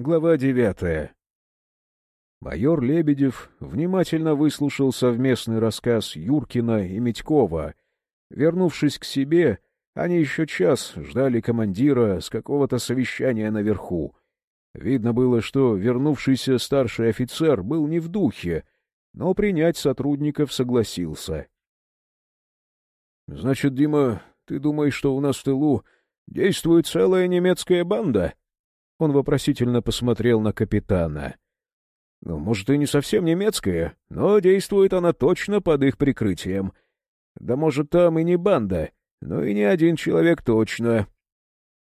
Глава девятая. Майор Лебедев внимательно выслушал совместный рассказ Юркина и Митькова. Вернувшись к себе, они еще час ждали командира с какого-то совещания наверху. Видно было, что вернувшийся старший офицер был не в духе, но принять сотрудников согласился. — Значит, Дима, ты думаешь, что у нас в тылу действует целая немецкая банда? Он вопросительно посмотрел на капитана. — Ну, может, и не совсем немецкая, но действует она точно под их прикрытием. Да может, там и не банда, но и не один человек точно.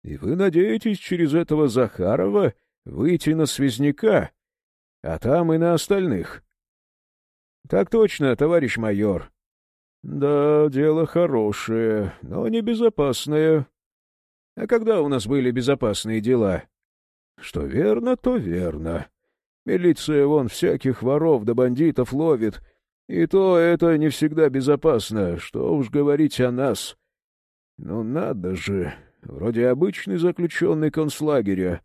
И вы надеетесь через этого Захарова выйти на связняка, а там и на остальных? — Так точно, товарищ майор. — Да, дело хорошее, но небезопасное. — А когда у нас были безопасные дела? Что верно, то верно. Милиция вон всяких воров да бандитов ловит, и то это не всегда безопасно, что уж говорить о нас. Ну надо же, вроде обычный заключенный концлагеря.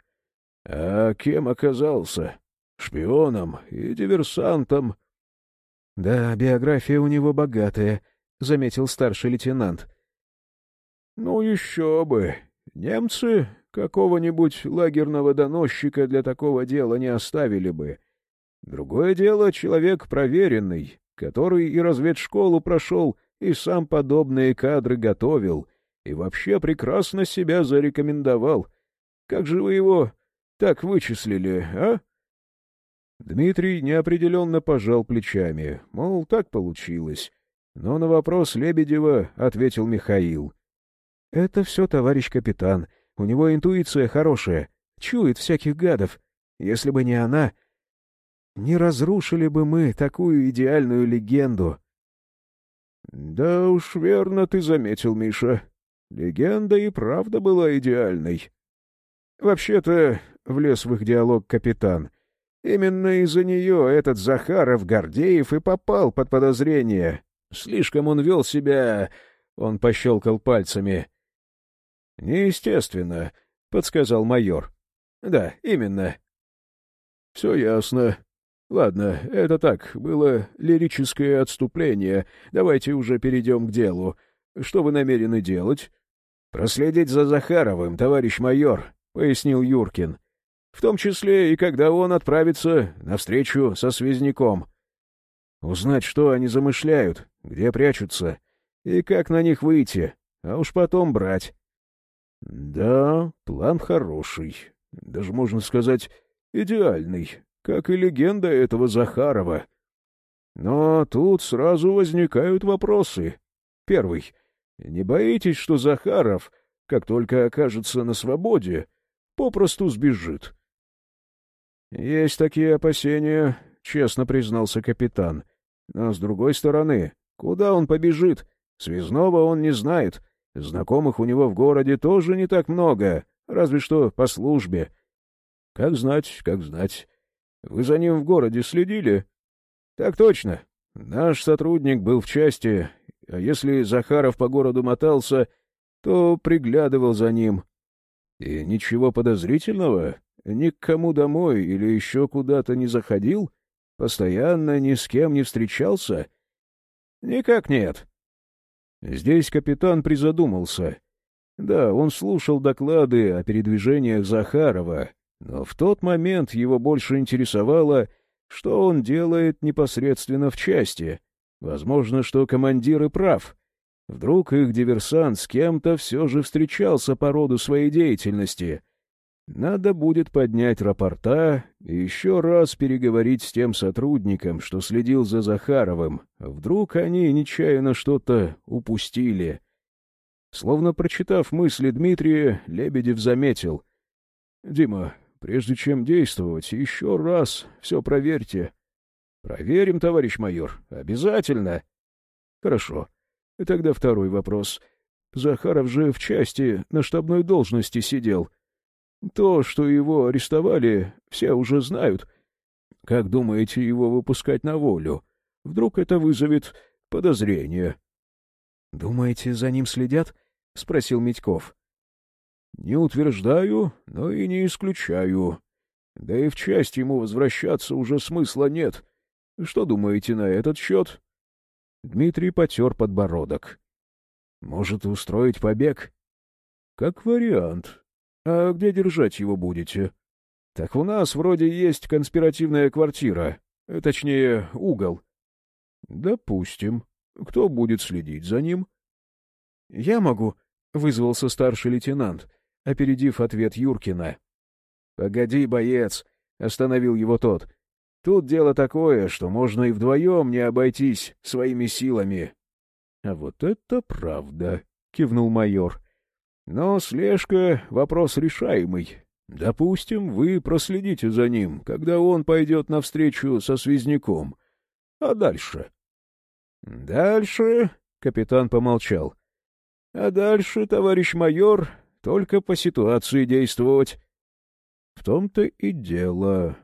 А кем оказался? Шпионом и диверсантом. — Да, биография у него богатая, — заметил старший лейтенант. — Ну еще бы. Немцы Какого-нибудь лагерного доносчика для такого дела не оставили бы. Другое дело — человек проверенный, который и разведшколу прошел, и сам подобные кадры готовил, и вообще прекрасно себя зарекомендовал. Как же вы его так вычислили, а? Дмитрий неопределенно пожал плечами, мол, так получилось. Но на вопрос Лебедева ответил Михаил. — Это все, товарищ капитан. — у него интуиция хорошая, чует всяких гадов. Если бы не она, не разрушили бы мы такую идеальную легенду. — Да уж верно ты заметил, Миша. Легенда и правда была идеальной. Вообще-то, — влез в их диалог капитан, — именно из-за нее этот Захаров Гордеев и попал под подозрение. Слишком он вел себя... Он пощелкал пальцами. «Неестественно», — подсказал майор. «Да, именно». «Все ясно. Ладно, это так, было лирическое отступление. Давайте уже перейдем к делу. Что вы намерены делать?» «Проследить за Захаровым, товарищ майор», — пояснил Юркин. «В том числе и когда он отправится на встречу со связняком. Узнать, что они замышляют, где прячутся, и как на них выйти, а уж потом брать. Да, план хороший. Даже, можно сказать, идеальный, как и легенда этого Захарова. Но тут сразу возникают вопросы. Первый. Не боитесь, что Захаров, как только окажется на свободе, попросту сбежит? Есть такие опасения, честно признался капитан. Но с другой стороны, куда он побежит? Связного он не знает, Знакомых у него в городе тоже не так много, разве что по службе. Как знать, как знать. Вы за ним в городе следили? Так точно. Наш сотрудник был в части, а если Захаров по городу мотался, то приглядывал за ним. И ничего подозрительного? Ни к кому домой или еще куда-то не заходил? Постоянно ни с кем не встречался? Никак нет. Здесь капитан призадумался. Да, он слушал доклады о передвижениях Захарова, но в тот момент его больше интересовало, что он делает непосредственно в части. Возможно, что командир и прав. Вдруг их диверсант с кем-то все же встречался по роду своей деятельности — надо будет поднять рапорта и еще раз переговорить с тем сотрудником, что следил за Захаровым. Вдруг они нечаянно что-то упустили. Словно прочитав мысли Дмитрия, Лебедев заметил. — Дима, прежде чем действовать, еще раз все проверьте. — Проверим, товарищ майор, обязательно. — Хорошо. Тогда второй вопрос. Захаров же в части на штабной должности сидел — то, что его арестовали, все уже знают. Как думаете его выпускать на волю? Вдруг это вызовет подозрение? — Думаете, за ним следят? — спросил Митьков. — Не утверждаю, но и не исключаю. Да и в часть ему возвращаться уже смысла нет. Что думаете на этот счет? Дмитрий потер подбородок. Может, устроить побег? Как вариант. А где держать его будете? Так у нас вроде есть конспиративная квартира. Точнее, угол. Допустим. Кто будет следить за ним? Я могу, — вызвался старший лейтенант, опередив ответ Юркина. — Погоди, боец, — остановил его тот. — Тут дело такое, что можно и вдвоем не обойтись своими силами. — А вот это правда, — кивнул майор. — Но слежка — вопрос решаемый. Допустим, вы проследите за ним, когда он пойдет навстречу со связняком. А дальше? — Дальше, — капитан помолчал, а дальше, товарищ майор, только по ситуации действовать. В том-то и дело.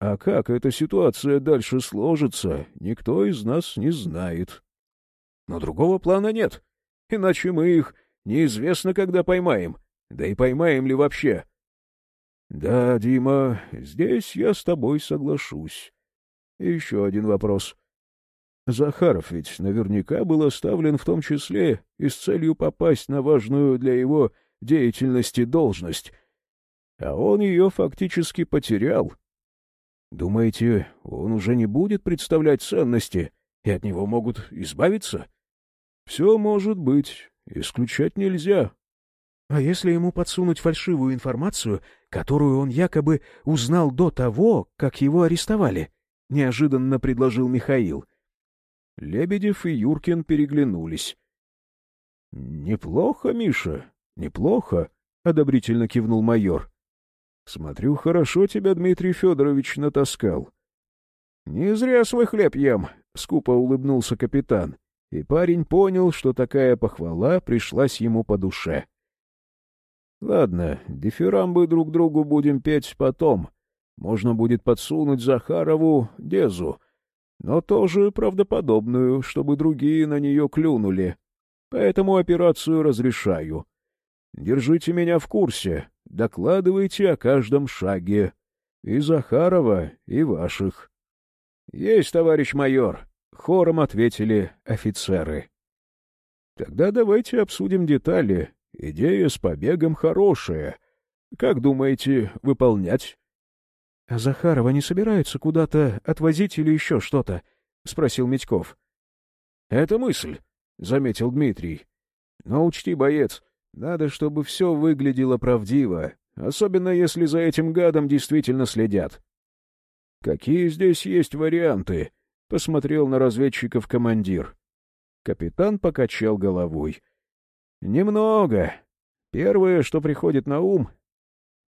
А как эта ситуация дальше сложится, никто из нас не знает. Но другого плана нет, иначе мы их неизвестно когда поймаем, да и поймаем ли вообще. Да, Дима, здесь я с тобой соглашусь. И еще один вопрос. Захаров ведь наверняка был оставлен в том числе и с целью попасть на важную для его деятельности должность. А он ее фактически потерял. Думаете, он уже не будет представлять ценности, и от него могут избавиться? Все может быть, исключать нельзя. А если ему подсунуть фальшивую информацию, которую он якобы узнал до того, как его арестовали? — неожиданно предложил Михаил. — Лебедев и Юркин переглянулись. — Неплохо, Миша, неплохо, — одобрительно кивнул майор. — Смотрю, хорошо тебя Дмитрий Федорович натаскал. — Не зря свой хлеб ем, — скупо улыбнулся капитан, и парень понял, что такая похвала пришлась ему по душе. — Ладно, дифирамбы друг другу будем петь потом. Можно будет подсунуть Захарову Дезу, но тоже правдоподобную, чтобы другие на нее клюнули. Поэтому операцию разрешаю. Держите меня в курсе, докладывайте о каждом шаге. И Захарова, и ваших. — Есть, товарищ майор, — хором ответили офицеры. — Тогда давайте обсудим детали. Идея с побегом хорошая. Как думаете, выполнять? — А Захарова не собираются куда-то отвозить или еще что-то? — спросил Митьков. — Это мысль, — заметил Дмитрий. — Но учти, боец, надо, чтобы все выглядело правдиво, особенно если за этим гадом действительно следят. — Какие здесь есть варианты? — посмотрел на разведчиков командир. Капитан покачал головой. — Немного. Первое, что приходит на ум,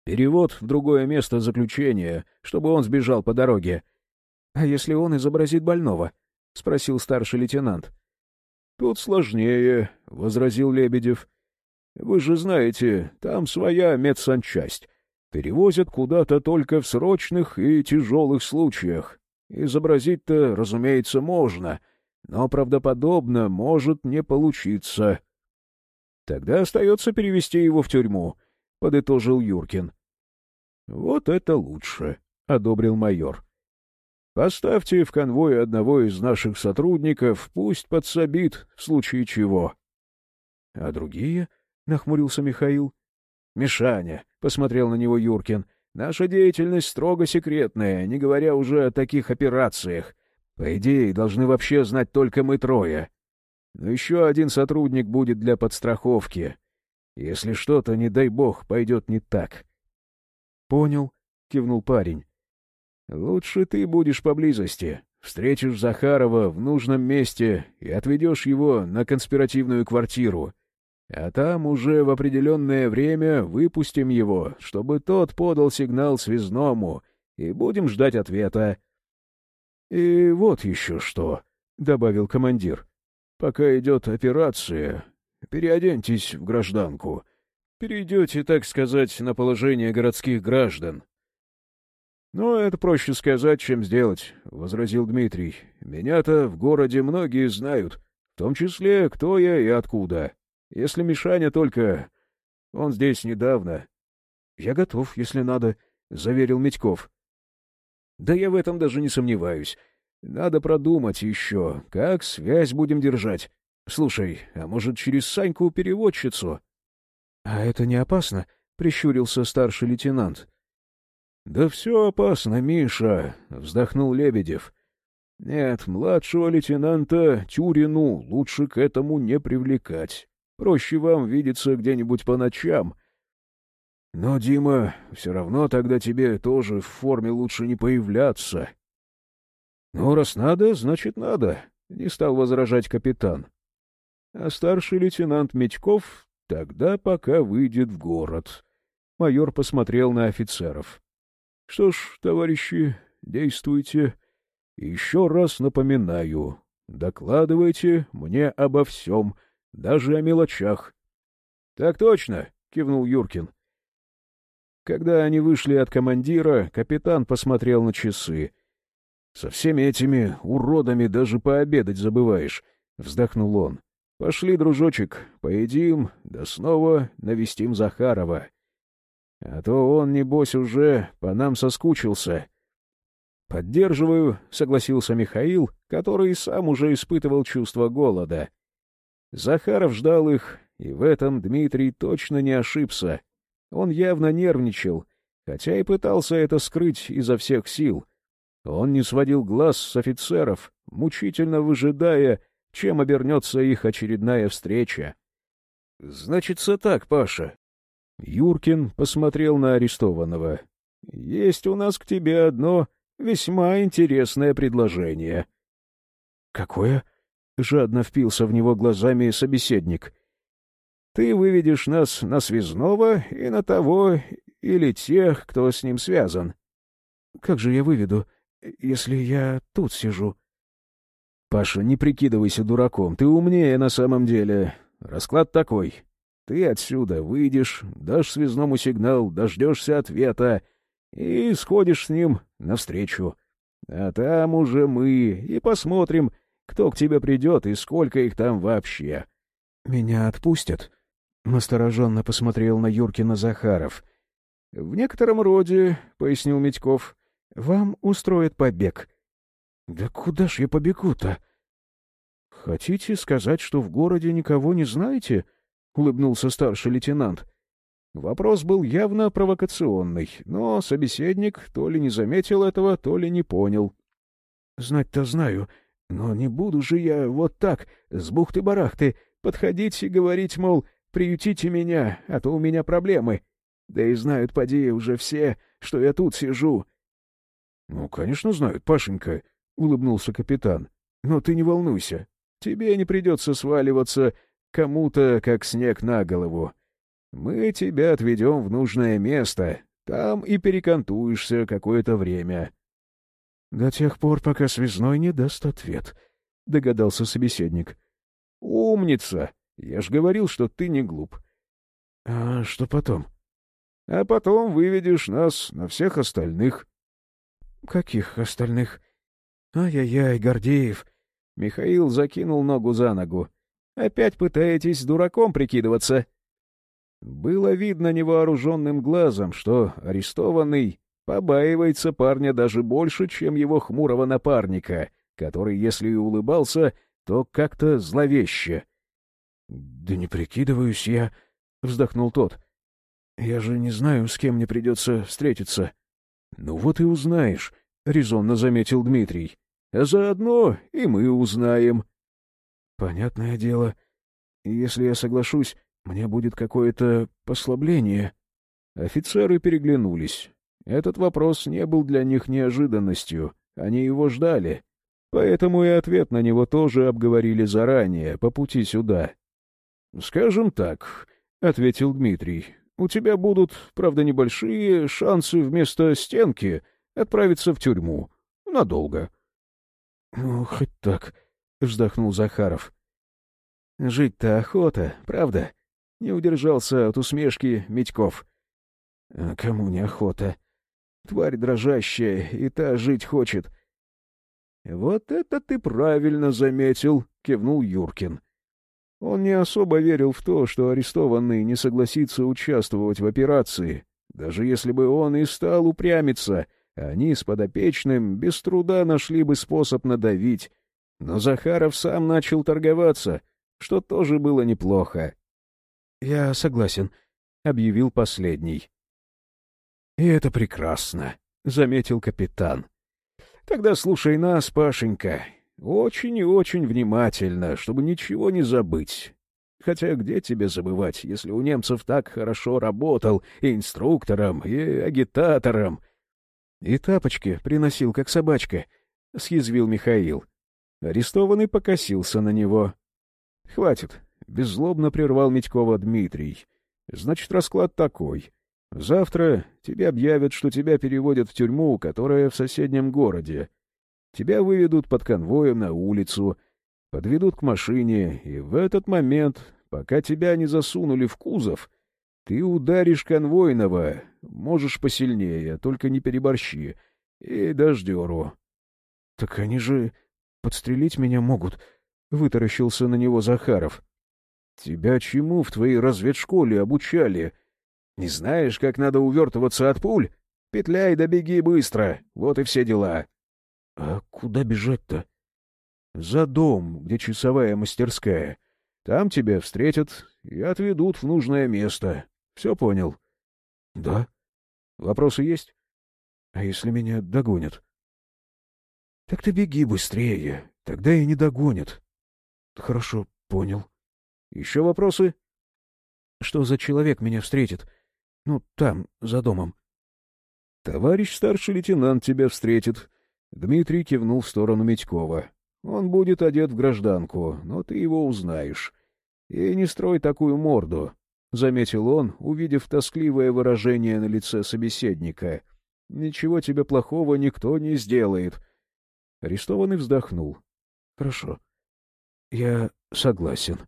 Перевод в другое место заключения, чтобы он сбежал по дороге. — А если он изобразит больного? — спросил старший лейтенант. — Тут сложнее, — возразил Лебедев. — Вы же знаете, там своя медсанчасть. Перевозят куда-то только в срочных и тяжелых случаях. Изобразить-то, разумеется, можно, но правдоподобно может не получиться. — Тогда остается перевести его в тюрьму, — подытожил Юркин. — Вот это лучше, — одобрил майор. — Поставьте в конвой одного из наших сотрудников, пусть подсобит, в случае чего. — А другие? — нахмурился Михаил. — Мишаня, — посмотрел на него Юркин, — наша деятельность строго секретная, не говоря уже о таких операциях. По идее, должны вообще знать только мы трое. Но еще один сотрудник будет для подстраховки. Если что-то, не дай бог, пойдет не так. — Понял, — кивнул парень. — Лучше ты будешь поблизости. Встретишь Захарова в нужном месте и отведешь его на конспиративную квартиру. А там уже в определенное время выпустим его, чтобы тот подал сигнал связному, и будем ждать ответа. — И вот еще что, — добавил командир. — Пока идет операция, Переоденьтесь в гражданку. Перейдете, так сказать, на положение городских граждан. — Ну, это проще сказать, чем сделать, — возразил Дмитрий. — Меня-то в городе многие знают, в том числе, кто я и откуда. Если Мишаня только... Он здесь недавно. — Я готов, если надо, — заверил Медьков. «Да я в этом даже не сомневаюсь. Надо продумать еще, как связь будем держать. Слушай, а может, через Саньку-переводчицу?» «А это не опасно?» — прищурился старший лейтенант. «Да все опасно, Миша», — вздохнул Лебедев. «Нет, младшего лейтенанта Тюрину лучше к этому не привлекать. Проще вам видеться где-нибудь по ночам. Но, Дима, все равно тогда тебе тоже в форме лучше не появляться». «Ну, раз надо, значит надо», — не стал возражать капитан. А старший лейтенант Медьков тогда пока выйдет в город. Майор посмотрел на офицеров. — Что ж, товарищи, действуйте. Еще раз напоминаю, докладывайте мне обо всем, даже о мелочах. — Так точно, — кивнул Юркин. Когда они вышли от командира, капитан посмотрел на часы. — Со всеми этими уродами даже пообедать забываешь, — вздохнул он. — Пошли, дружочек, поедим, да снова навестим Захарова. А то он, небось, уже по нам соскучился. — Поддерживаю, — согласился Михаил, который сам уже испытывал чувство голода. Захаров ждал их, и в этом Дмитрий точно не ошибся. Он явно нервничал, хотя и пытался это скрыть изо всех сил. Он не сводил глаз с офицеров, мучительно выжидая, чем обернется их очередная встреча. — Значится так, Паша, Юркин посмотрел на арестованного. — Есть у нас к тебе одно весьма интересное предложение. — Какое? — жадно впился в него глазами собеседник. — Ты выведешь нас на связного и на того или тех, кто с ним связан. — Как же я выведу, если я тут сижу? — Паша, не прикидывайся дураком, ты умнее на самом деле. Расклад такой. Ты отсюда выйдешь, дашь связному сигнал, дождешься ответа и сходишь с ним навстречу. А там уже мы и посмотрим, кто к тебе придет и сколько их там вообще. — Меня отпустят? — настороженно посмотрел на Юркина Захаров. — В некотором роде, — пояснил Медьков, — вам устроят побег. — Да куда ж я побегу-то? — Хотите сказать, что в городе никого не знаете? —— улыбнулся старший лейтенант. Вопрос был явно провокационный, но собеседник то ли не заметил этого, то ли не понял. — Знать-то знаю, но не буду же я вот так, с бухты-барахты, подходить и говорить, мол, приютите меня, а то у меня проблемы. Да и знают, поди, уже все, что я тут сижу. — Ну, конечно, знают, Пашенька, — улыбнулся капитан. — Но ты не волнуйся, тебе не придется сваливаться кому-то как снег на голову. Мы тебя отведем в нужное место, там и перекантуешься какое-то время. — До тех пор, пока связной не даст ответ, — догадался собеседник. — Умница! Я ж говорил, что ты не глуп. — А что потом? — А потом выведешь нас на всех остальных. — Каких остальных? — Ай-яй-яй, Гордеев! Михаил закинул ногу за ногу. Опять пытаетесь дураком прикидываться?» Было видно невооруженным глазом, что арестованный побаивается парня даже больше, чем его хмурого напарника, который, если и улыбался, то как-то зловеще. — Да не прикидываюсь я, — вздохнул тот. — Я же не знаю, с кем мне придется встретиться. — Ну вот и узнаешь, — резонно заметил Дмитрий. — А заодно и мы узнаем. Понятное дело. Если я соглашусь, мне будет какое-то послабление. Офицеры переглянулись. Этот вопрос не был для них неожиданностью. Они его ждали. Поэтому и ответ на него тоже обговорили заранее, по пути сюда. — Скажем так, — ответил Дмитрий, — у тебя будут, правда, небольшие шансы вместо стенки отправиться в тюрьму. Надолго. — Ну, хоть так, — вздохнул Захаров. «Жить-то охота, правда?» — не удержался от усмешки Митьков. «А кому не охота? Тварь дрожащая, и та жить хочет». «Вот это ты правильно заметил», — кивнул Юркин. Он не особо верил в то, что арестованный не согласится участвовать в операции, Даже если бы он и стал упрямиться, они с подопечным без труда нашли бы способ надавить. Но Захаров сам начал торговаться, что тоже было неплохо. — Я согласен, — объявил последний. — И это прекрасно, — заметил капитан. — Тогда слушай нас, Пашенька, очень и очень внимательно, чтобы ничего не забыть. Хотя где тебе забывать, если у немцев так хорошо работал и инструктором, и агитатором? — И тапочки приносил, как собачка, — съязвил Михаил. Арестованный покосился на него. — Хватит, — беззлобно прервал Митькова Дмитрий. — Значит, расклад такой. Завтра тебе объявят, что тебя переводят в тюрьму, которая в соседнем городе. Тебя выведут под конвоем на улицу, подведут к машине, и в этот момент, пока тебя не засунули в кузов, ты ударишь конвойного, можешь посильнее, только не переборщи, и дождеру. — Так они же подстрелить меня могут, — вытаращился на него Захаров. — Тебя чему в твоей разведшколе обучали? Не знаешь, как надо увертываться от пуль? Петляй да беги быстро, вот и все дела. — А куда бежать-то? — За дом, где часовая мастерская. Там тебя встретят и отведут в нужное место. Все понял? — Да. — Вопросы есть? — А если меня догонят? — Так ты беги быстрее, тогда и не догонят. — Хорошо, понял. — Еще вопросы? — Что за человек меня встретит? Ну, там, за домом. — Товарищ старший лейтенант тебя встретит, Дмитрий кивнул в сторону Медькова. «Он будет одет в гражданку, но ты его узнаешь. И не строй такую морду», — заметил он, увидев тоскливое выражение на лице собеседника. «Ничего тебе плохого никто не сделает». Арестованный вздохнул. «Хорошо. Я согласен».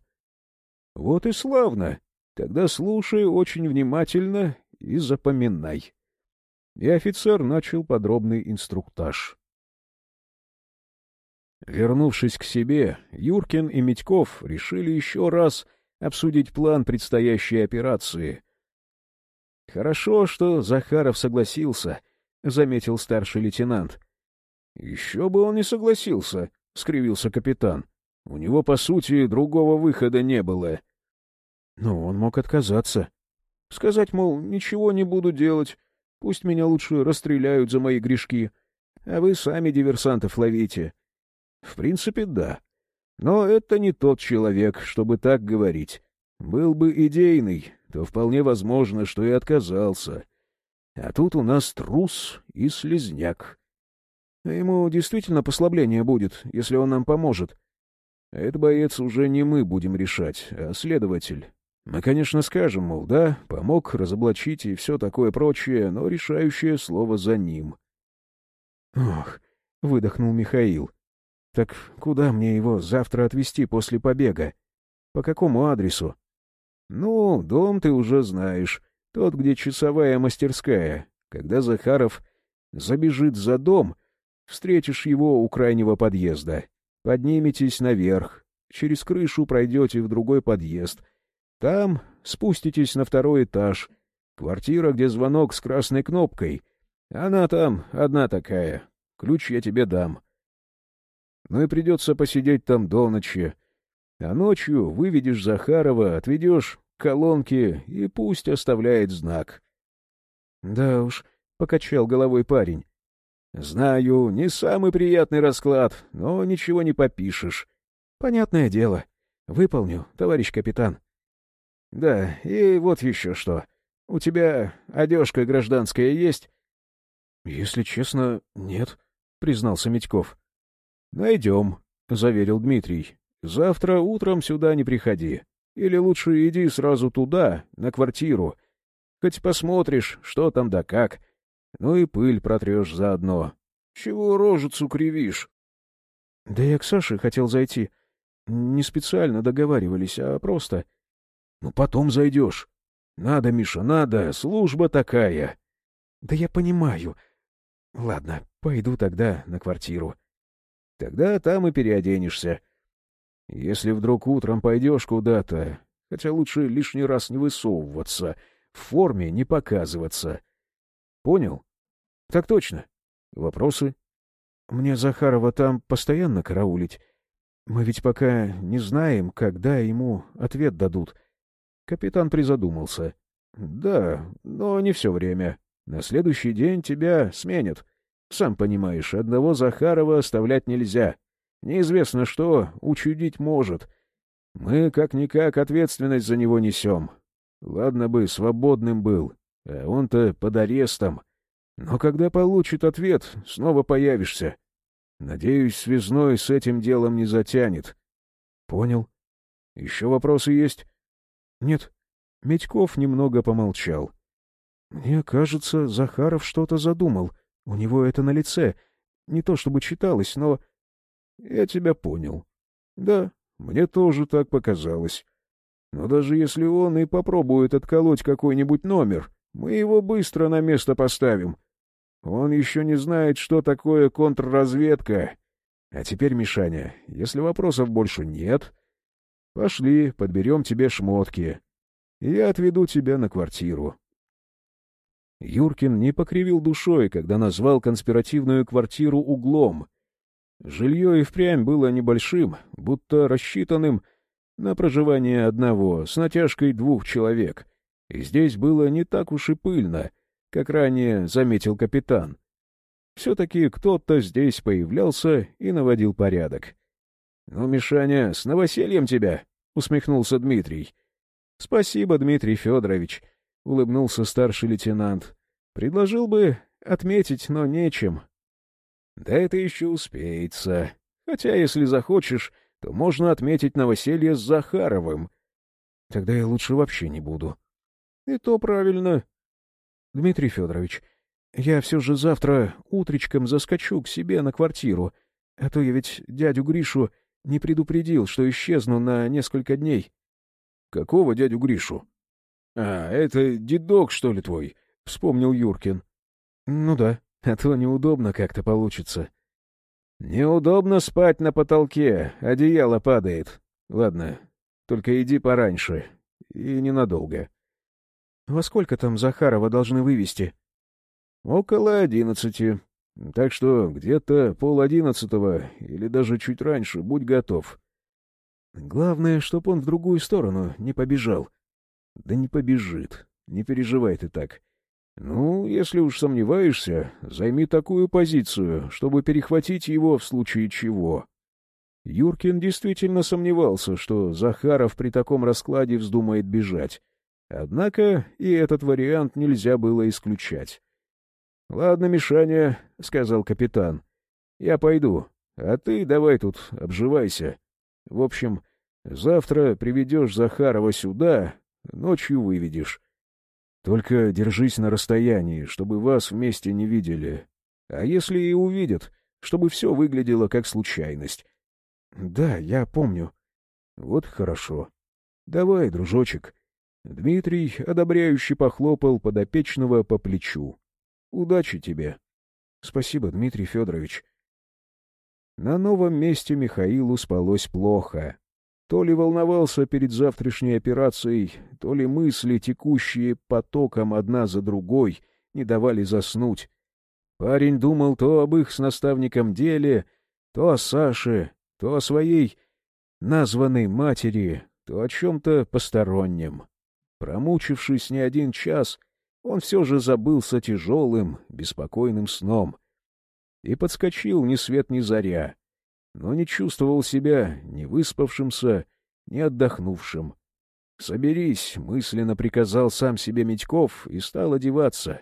«Вот и славно. Тогда слушай очень внимательно и запоминай». И офицер начал подробный инструктаж. Вернувшись к себе, Юркин и Митьков решили еще раз обсудить план предстоящей операции. — Хорошо, что Захаров согласился, — заметил старший лейтенант. — Еще бы он не согласился, — скривился капитан. — У него, по сути, другого выхода не было. — Но он мог отказаться. Сказать, мол, ничего не буду делать, пусть меня лучше расстреляют за мои грешки, а вы сами диверсантов ловите. — в принципе, да. Но это не тот человек, чтобы так говорить. Был бы идейный, то вполне возможно, что и отказался. А тут у нас трус и слезняк. Ему действительно послабление будет, если он нам поможет. Это, боец, уже не мы будем решать, а следователь. Мы, конечно, скажем, мол, да, помог разоблачить и все такое прочее, но решающее слово за ним. — Ох, — выдохнул Михаил, так куда мне его завтра отвезти после побега? По какому адресу? Ну, дом ты уже знаешь. Тот, где часовая мастерская. Когда Захаров забежит за дом, встретишь его у крайнего подъезда. Подниметесь наверх, через крышу пройдете в другой подъезд. Там спуститесь на второй этаж. Квартира, где звонок с красной кнопкой. Она там одна такая. Ключ я тебе дам но и придется посидеть там до ночи. А ночью выведешь Захарова, отведешь к колонке и пусть оставляет знак. — Да уж, — покачал головой парень. — Знаю, не самый приятный расклад, но ничего не попишешь. — Понятное дело. Выполню, товарищ капитан. — Да, и вот еще что. У тебя одежка гражданская есть? — Если честно, нет, — признался Митьков. «Найдем», — заверил Дмитрий. «Завтра утром сюда не приходи. Или лучше иди сразу туда, на квартиру. Хоть посмотришь, что там да как. Ну и пыль протрешь заодно. Чего рожицу кривишь?» «Да я к Саше хотел зайти. Не специально договаривались, а просто...» «Ну, потом зайдешь. Надо, Миша, надо, служба такая». «Да я понимаю. Ладно, пойду тогда на квартиру». Тогда там и переоденешься. Если вдруг утром пойдешь куда-то, хотя лучше лишний раз не высовываться, в форме не показываться. Понял? Так точно. Вопросы? Мне Захарова там постоянно караулить. Мы ведь пока не знаем, когда ему ответ дадут. Капитан призадумался. Да, но не все время. На следующий день тебя сменят. Сам понимаешь, одного Захарова оставлять нельзя. Неизвестно что учудить может. Мы как-никак ответственность за него несем. Ладно бы, свободным был, а он-то под арестом. Но когда получит ответ, снова появишься. Надеюсь, связной с этим делом не затянет. Понял. Еще вопросы есть? Нет. Медьков немного помолчал. Мне кажется, Захаров что-то задумал. У него это на лице. Не то чтобы читалось, но... Я тебя понял. Да, мне тоже так показалось. Но даже если он и попробует отколоть какой-нибудь номер, мы его быстро на место поставим. Он еще не знает, что такое контрразведка. А теперь, Мишаня, если вопросов больше нет, пошли, подберем тебе шмотки. Я отведу тебя на квартиру. Юркин не покривил душой, когда назвал конспиративную квартиру углом. Жилье и впрямь было небольшим, будто рассчитанным на проживание одного, с натяжкой двух человек. И здесь было не так уж и пыльно, как ранее заметил капитан. Все-таки кто-то здесь появлялся и наводил порядок. — Ну, Мишаня, с новосельем тебя! — усмехнулся Дмитрий. — Спасибо, Дмитрий Федорович, — улыбнулся старший лейтенант. — Предложил бы отметить, но нечем. — Да это еще успеется. Хотя, если захочешь, то можно отметить новоселье с Захаровым. Тогда я лучше вообще не буду. — И то правильно. — Дмитрий Федорович, я все же завтра утречком заскочу к себе на квартиру, а то я ведь дядю Гришу не предупредил, что исчезну на несколько дней. — Какого дядю Гришу? — А, это дедок, что ли, твой? — вспомнил Юркин. — Ну да, а то неудобно как-то получится. — Неудобно спать на потолке, одеяло падает. Ладно, только иди пораньше. И ненадолго. — Во сколько там Захарова должны вывести? — Около одиннадцати. Так что где-то пол одиннадцатого или даже чуть раньше будь готов. Главное, чтоб он в другую сторону не побежал. Да не побежит. Не переживай ты так. Ну, если уж сомневаешься, займи такую позицию, чтобы перехватить его в случае чего. Юркин действительно сомневался, что Захаров при таком раскладе вздумает бежать. Однако и этот вариант нельзя было исключать. — Ладно, Мишаня, — сказал капитан, — я пойду, а ты давай тут обживайся. В общем, завтра приведешь Захарова сюда, ночью выведешь. Только держись на расстоянии, чтобы вас вместе не видели. А если и увидят, чтобы все выглядело как случайность. Да, я помню. Вот хорошо. Давай, дружочек. Дмитрий одобряюще похлопал подопечного по плечу. Удачи тебе. Спасибо, Дмитрий Федорович. На новом месте Михаилу спалось плохо. То ли волновался перед завтрашней операцией, то ли мысли, текущие потоком одна за другой, не давали заснуть. Парень думал то об их с наставником деле, то о Саше, то о своей названной матери, то о чем-то постороннем. Промучившись не один час, он все же забылся тяжелым, беспокойным сном и подскочил ни свет ни заря, но не чувствовал себя ни выспавшимся, ни отдохнувшим. «Соберись», — мысленно приказал сам себе Медьков и стал одеваться.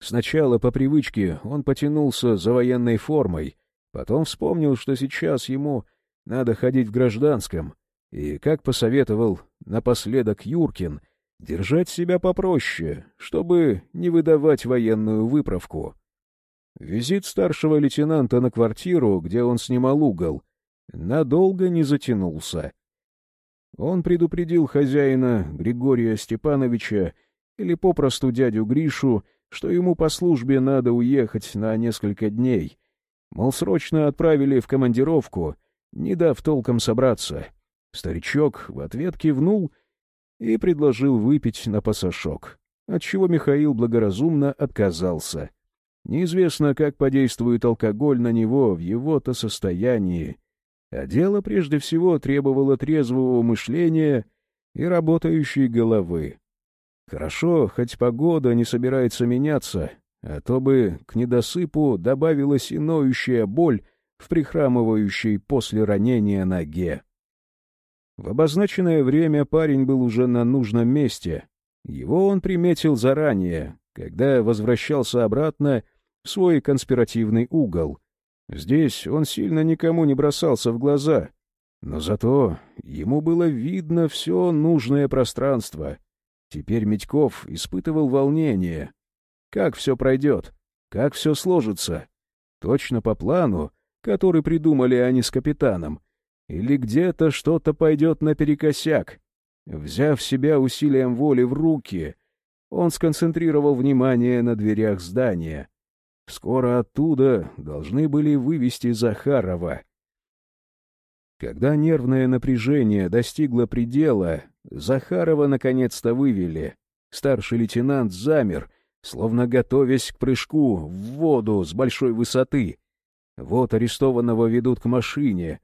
Сначала по привычке он потянулся за военной формой, потом вспомнил, что сейчас ему надо ходить в гражданском, и, как посоветовал напоследок Юркин, держать себя попроще, чтобы не выдавать военную выправку. Визит старшего лейтенанта на квартиру, где он снимал угол, надолго не затянулся. Он предупредил хозяина Григория Степановича или попросту дядю Гришу, что ему по службе надо уехать на несколько дней. Мол, срочно отправили в командировку, не дав толком собраться. Старичок в ответ кивнул и предложил выпить на пасашок. отчего Михаил благоразумно отказался. Неизвестно, как подействует алкоголь на него в его-то состоянии, а дело прежде всего требовало трезвого мышления и работающей головы. Хорошо, хоть погода не собирается меняться, а то бы к недосыпу добавилась и ноющая боль в прихрамывающей после ранения ноге. В обозначенное время парень был уже на нужном месте. Его он приметил заранее, когда возвращался обратно в свой конспиративный угол. Здесь он сильно никому не бросался в глаза, но зато ему было видно все нужное пространство. Теперь Медьков испытывал волнение. Как все пройдет? Как все сложится? Точно по плану, который придумали они с капитаном? Или где-то что-то пойдет наперекосяк? Взяв себя усилием воли в руки, он сконцентрировал внимание на дверях здания. Скоро оттуда должны были вывести Захарова. Когда нервное напряжение достигло предела, Захарова наконец-то вывели. Старший лейтенант замер, словно готовясь к прыжку в воду с большой высоты. Вот арестованного ведут к машине.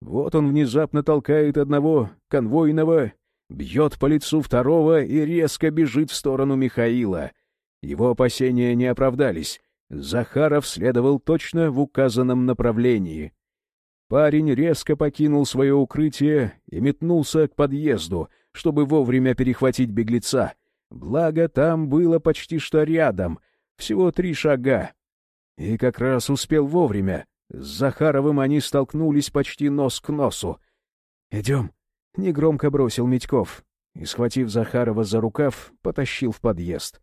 Вот он внезапно толкает одного конвойного, бьет по лицу второго и резко бежит в сторону Михаила. Его опасения не оправдались. Захаров следовал точно в указанном направлении. Парень резко покинул свое укрытие и метнулся к подъезду, чтобы вовремя перехватить беглеца. Благо, там было почти что рядом, всего три шага. И как раз успел вовремя. С Захаровым они столкнулись почти нос к носу. «Идем», — негромко бросил Митьков и, схватив Захарова за рукав, потащил в подъезд.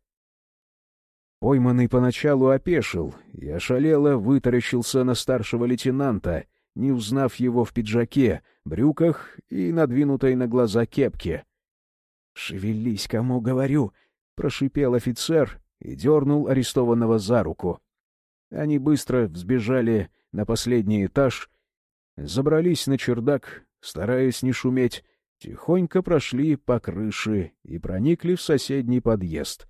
Пойманный поначалу опешил и ошалело вытаращился на старшего лейтенанта, не узнав его в пиджаке, брюках и надвинутой на глаза кепке. «Шевелись, кому говорю!» — прошипел офицер и дернул арестованного за руку. Они быстро взбежали на последний этаж, забрались на чердак, стараясь не шуметь, тихонько прошли по крыше и проникли в соседний подъезд.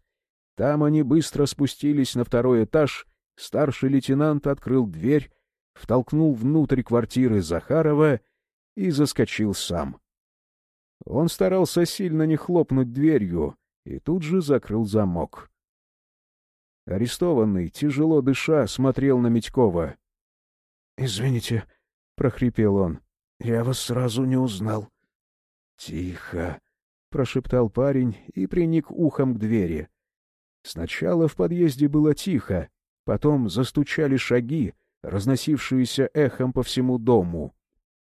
Там они быстро спустились на второй этаж, старший лейтенант открыл дверь, втолкнул внутрь квартиры Захарова и заскочил сам. Он старался сильно не хлопнуть дверью и тут же закрыл замок. Арестованный, тяжело дыша, смотрел на Митькова. — Извините, — прохрипел он, — я вас сразу не узнал. — Тихо, — прошептал парень и приник ухом к двери. Сначала в подъезде было тихо, потом застучали шаги, разносившиеся эхом по всему дому.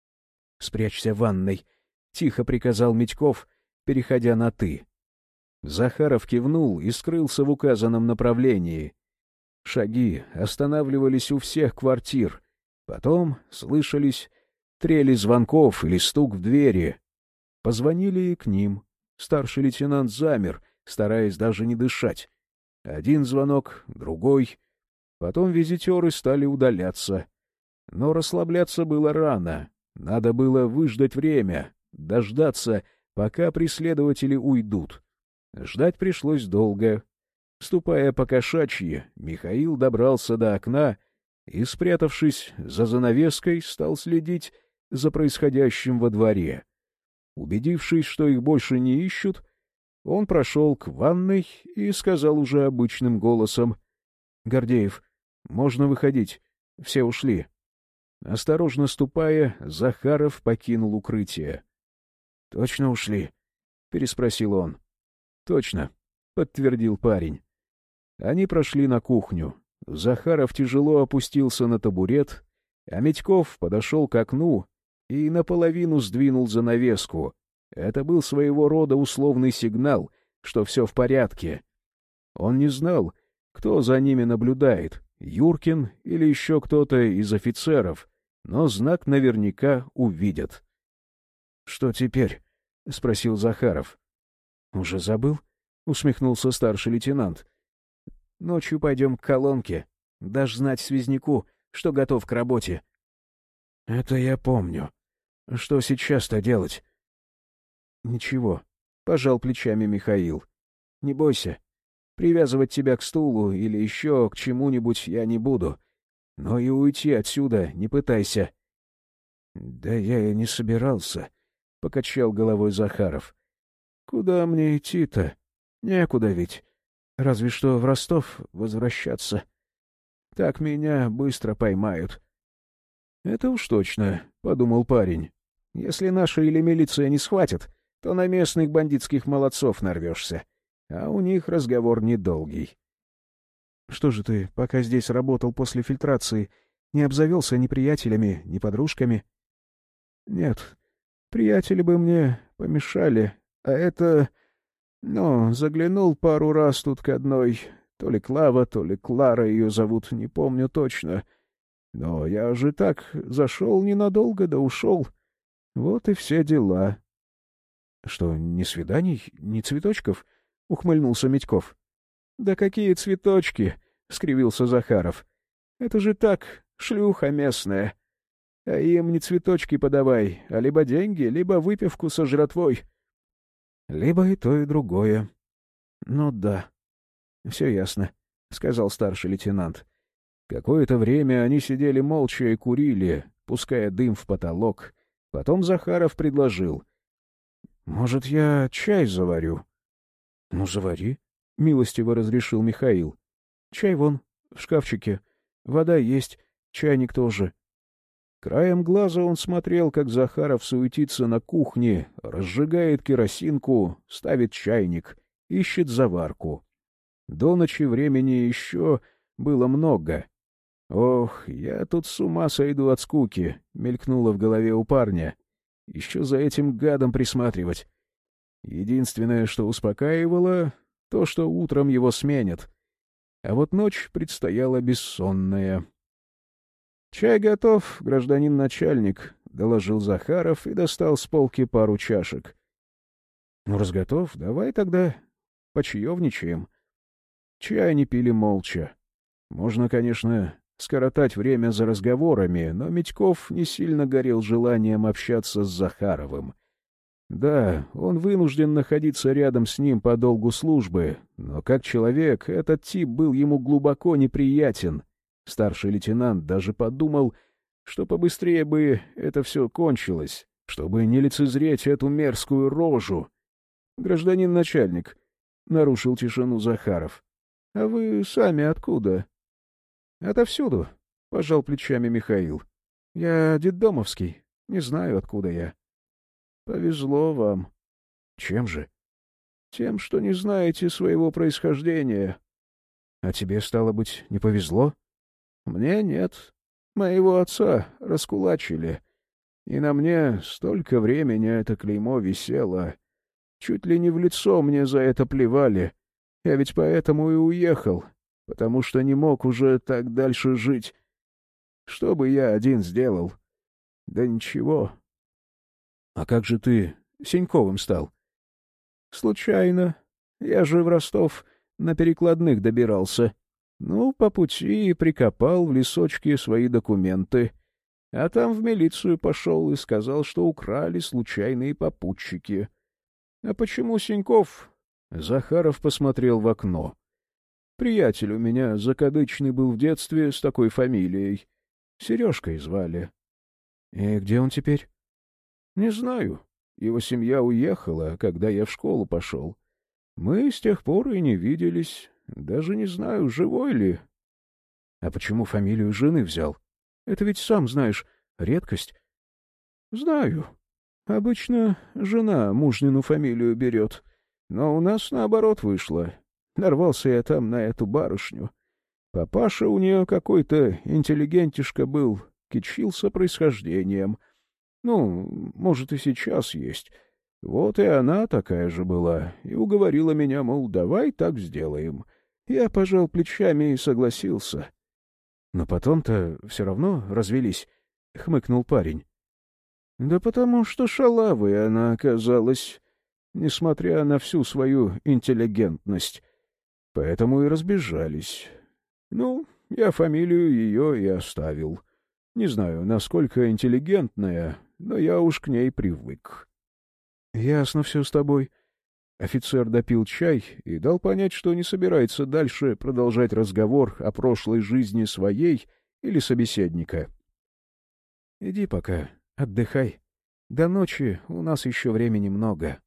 — Спрячься в ванной, — тихо приказал Митьков, переходя на «ты». Захаров кивнул и скрылся в указанном направлении. Шаги останавливались у всех квартир. Потом слышались трели звонков или стук в двери. Позвонили и к ним. Старший лейтенант замер, стараясь даже не дышать. Один звонок, другой. Потом визитеры стали удаляться. Но расслабляться было рано. Надо было выждать время, дождаться, пока преследователи уйдут. Ждать пришлось долго. Ступая по кошачьи, Михаил добрался до окна и, спрятавшись за занавеской, стал следить за происходящим во дворе. Убедившись, что их больше не ищут, он прошел к ванной и сказал уже обычным голосом. — Гордеев, можно выходить. Все ушли. Осторожно ступая, Захаров покинул укрытие. — Точно ушли? — переспросил он. — Точно, — подтвердил парень. Они прошли на кухню. Захаров тяжело опустился на табурет, а Медьков подошел к окну и наполовину сдвинул занавеску. Это был своего рода условный сигнал, что все в порядке. Он не знал, кто за ними наблюдает, Юркин или еще кто-то из офицеров, но знак наверняка увидят. — Что теперь? — спросил Захаров. — Уже забыл? — усмехнулся старший лейтенант. — Ночью пойдем к колонке. Дашь знать связняку, что готов к работе. — Это я помню. Что сейчас-то делать? — Ничего, — пожал плечами Михаил. — Не бойся, Привязывать тебя к стулу или еще к чему-нибудь я не буду. Но и уйти отсюда не пытайся. — Да я и не собирался, — покачал головой Захаров. — Куда мне идти-то? Некуда ведь. Разве что в Ростов возвращаться. Так меня быстро поймают. — Это уж точно, — подумал парень. — Если наша или милиция не схватят, то на местных бандитских молодцов нарвешься. А у них разговор недолгий. — Что же ты, пока здесь работал после фильтрации, не обзавелся ни приятелями, ни подружками? — Нет, приятели бы мне помешали, а это... Ну, заглянул пару раз тут к одной, то ли Клава, то ли Клара ее зовут, не помню точно. Но я же так зашел ненадолго, да ушел. Вот и все дела. — Что, ни свиданий, ни цветочков? — ухмыльнулся Медьков. — Да какие цветочки! — скривился Захаров. — Это же так, шлюха местная. А им не цветочки подавай, а либо деньги, либо выпивку со жратвой. — Либо и то, и другое. — Ну да. — Все ясно, — сказал старший лейтенант. Какое-то время они сидели молча и курили, пуская дым в потолок. Потом Захаров предложил. — Может, я чай заварю? — Ну, завари, — милостиво разрешил Михаил. — Чай вон, в шкафчике. Вода есть, чайник тоже. Краем глаза он смотрел, как Захаров суетится на кухне, разжигает керосинку, ставит чайник, ищет заварку. До ночи времени еще было много. «Ох, я тут с ума сойду от скуки», — мелькнуло в голове у парня. «Еще за этим гадом присматривать». Единственное, что успокаивало, то, что утром его сменят. А вот ночь предстояла бессонная. «Чай готов, гражданин начальник», — доложил Захаров и достал с полки пару чашек. «Ну, раз готов, давай тогда почаевничаем». Чай они пили молча. Можно, конечно, скоротать время за разговорами, но Медьков не сильно горел желанием общаться с Захаровым. Да, он вынужден находиться рядом с ним по долгу службы, но как человек этот тип был ему глубоко неприятен. Старший лейтенант даже подумал, что побыстрее бы это все кончилось, чтобы не лицезреть эту мерзкую рожу. «Гражданин начальник», — нарушил тишину Захаров, — «а вы сами откуда?» «Отовсюду», — пожал плечами Михаил. «Я детдомовский, не знаю, откуда я». «Повезло вам». «Чем же?» «Тем, что не знаете своего происхождения». «А тебе, стало быть, не повезло?» «Мне нет. Моего отца раскулачили. И на мне столько времени это клеймо висело. Чуть ли не в лицо мне за это плевали. Я ведь поэтому и уехал, потому что не мог уже так дальше жить. Что бы я один сделал? Да ничего. — А как же ты Сеньковым стал? — Случайно. Я же в Ростов на перекладных добирался. Ну, по пути прикопал в лесочке свои документы. А там в милицию пошел и сказал, что украли случайные попутчики. — А почему Сеньков? Захаров посмотрел в окно. Приятель у меня закадычный был в детстве с такой фамилией. Сережкой звали. — И где он теперь? — Не знаю. Его семья уехала, когда я в школу пошел. Мы с тех пор и не виделись. Даже не знаю, живой ли. — А почему фамилию жены взял? Это ведь, сам знаешь, редкость. — Знаю. Обычно жена мужнину фамилию берет. Но у нас наоборот вышло. Нарвался я там на эту барышню. Папаша у нее какой-то интеллигентишка был, кичился происхождением. Ну, может, и сейчас есть. Вот и она такая же была, и уговорила меня, мол, давай так сделаем. Я пожал плечами и согласился. Но потом-то все равно развелись, — хмыкнул парень. — Да потому что шалавой она оказалась, несмотря на всю свою интеллигентность. Поэтому и разбежались. Ну, я фамилию ее и оставил. Не знаю, насколько интеллигентная, но я уж к ней привык. — Ясно все с тобой. Офицер допил чай и дал понять, что не собирается дальше продолжать разговор о прошлой жизни своей или собеседника. — Иди пока, отдыхай. До ночи у нас еще времени много.